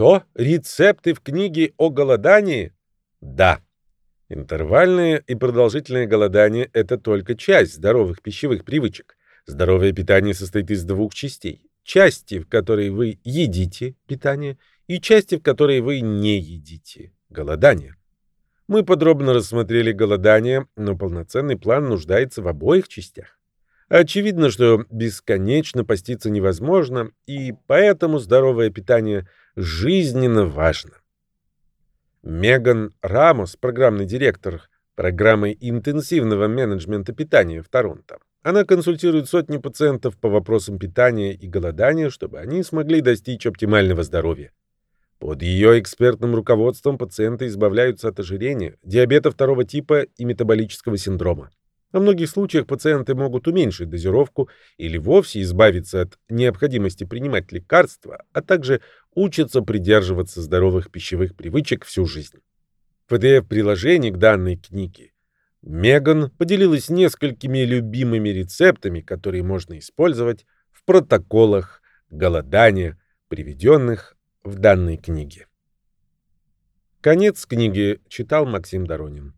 Что? Рецепты в книге о голодании? Да. Интервальное и продолжительное голодание – это только часть здоровых пищевых привычек. Здоровое питание состоит из двух частей. Части, в которой вы едите питание, и части, в которой вы не едите голодание. Мы подробно рассмотрели голодание, но полноценный план нуждается в обоих частях. Очевидно, что бесконечно поститься невозможно, и поэтому здоровое питание жизненно важно. Меган Рамос, программный директор программы интенсивного менеджмента питания в Торонто. Она консультирует сотни пациентов по вопросам питания и голодания, чтобы они смогли достичь оптимального здоровья. Под ее экспертным руководством пациенты избавляются от ожирения, диабета второго типа и метаболического синдрома. Во многих случаях пациенты могут уменьшить дозировку или вовсе избавиться от необходимости принимать лекарства, а также учатся придерживаться здоровых пищевых привычек всю жизнь. В PDF-приложении к данной книге Меган поделилась несколькими любимыми рецептами, которые можно использовать в протоколах голодания, приведенных в данной книге. Конец книги читал Максим Доронин.